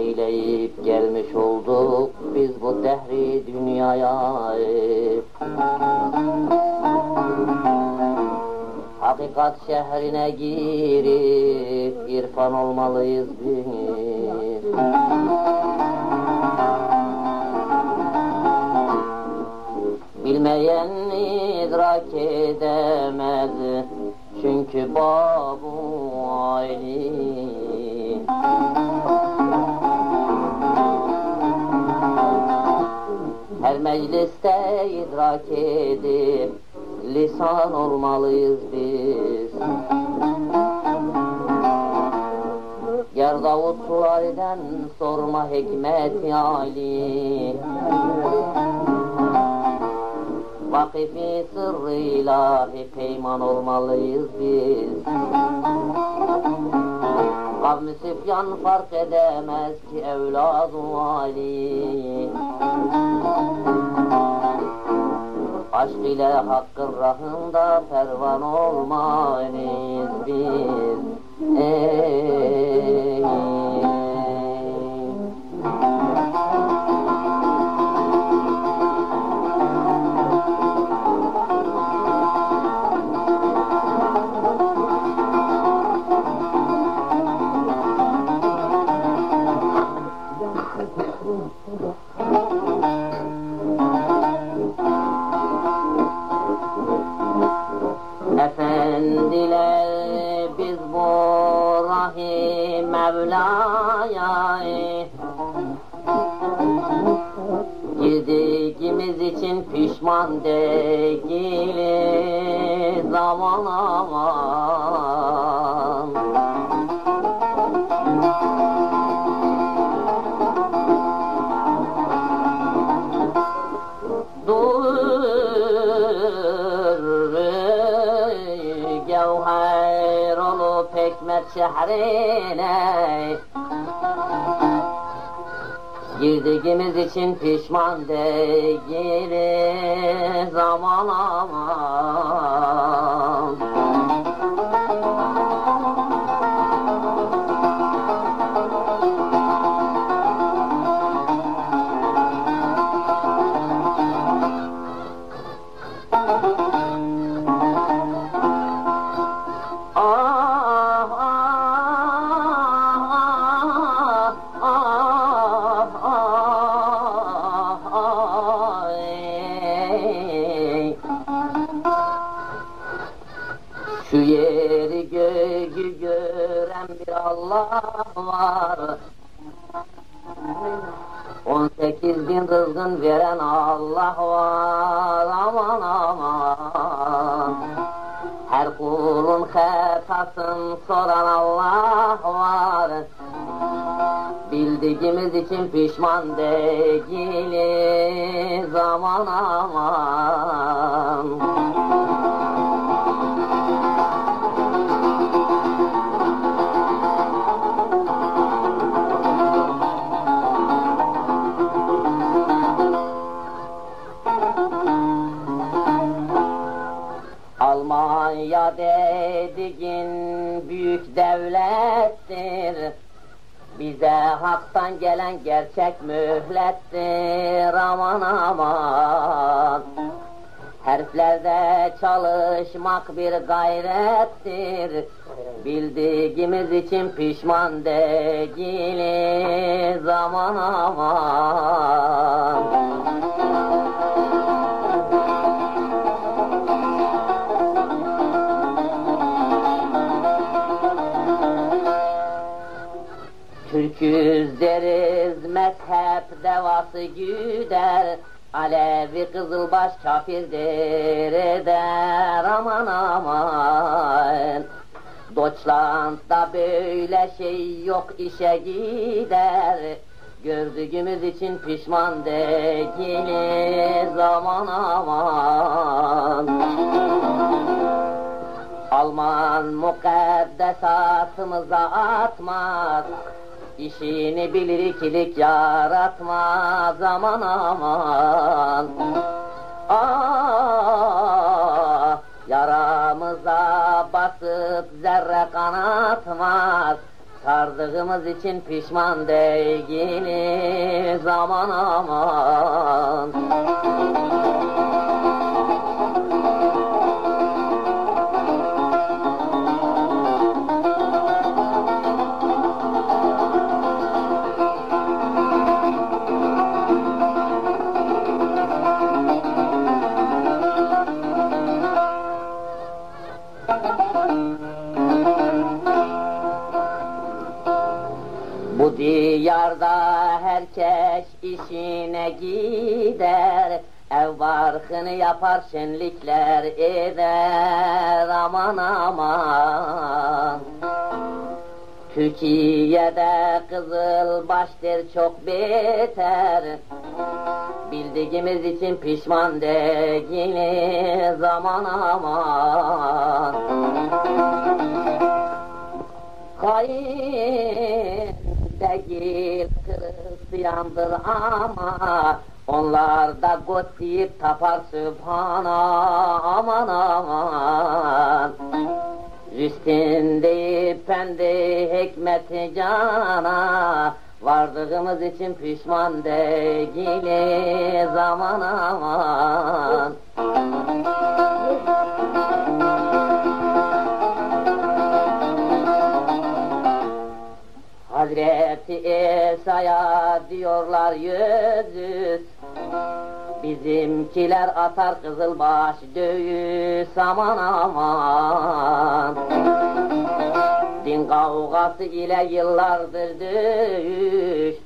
eyleyip gelmiş olduk biz bu dehri dünyaya. Hakikat şehrine girip irfan olmalıyız biz. Bilmeyen idrak edemez çünkü babu alim Her mecliste idrak edip lisan olmalıyız biz. Yer Davut sorma hikmet Ali Vakifi sırrıyla peyman olmalıyız biz Kavmi Süfyan fark edemez ki evladı Ali. Aşk ile hakkın rahında pervan olmalıyız biz. Ey Efendiler biz bu rahim Mevla'ya Girdiğimiz için pişman değiliz. Aman aman hikmet şehrine Girdiğimiz için pişman değiliz. Aman aman Şu yeri göğü gören bir Allah var. On sekiz bin rızkın veren Allah var. Aman aman. Her kulun hatasını soran Allah var. Bildiğimiz için pişman değiliz. Aman aman Almanya dediğin büyük devlettir. Bize haktan gelen gerçek mühlettir. Aman aman. Harflerde çalışmak bir gayrettir. Bildiğimiz için pişman değiliz. Aman aman Türküz deriz mezhep devası güder. Alevi kızılbaş kafirdir eder. Aman aman. Deutschland'da böyle şey yok işe gider. Gördüğümüz için pişman değiliz. Aman aman. Alman mukaddesatımıza atmaz İşini bilir ikilik yaratmaz aman aman. Ah yaramıza basıp zerre kanatmaz Sardığımız için pişman değiliz aman aman herkes işine gider Ev barkını yapar şenlikler eder. Aman aman. Türkiye'de kızıl baştır çok beter. Bildiğimiz için pişman değiliz. Aman aman. Hain değil Hristiyandır ama onlar da got deyip tapar Sübhana aman aman. Rüstin deyip pendi hikmeti cana Vardığımız için pişman değiliz aman aman Hazreti İsa'ya diyorlar yüz yüz Bizimkiler atar kızılbaş dövüş aman aman. Din kavgası ile yıllardır dövüş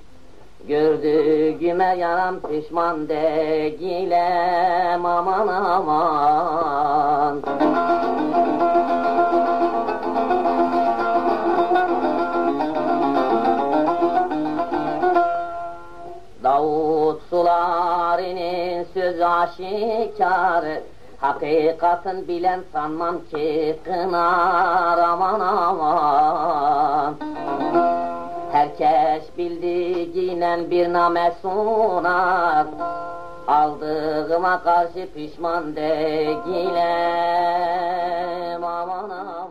Gördüğüme yaram pişman değilim aman aman sularının sözü aşikar. Hakikatın bilen sanmam ki kınar aman aman. Herkes bildiğiyle bir name sunar. Aldığıma karşı pişman değilim aman aman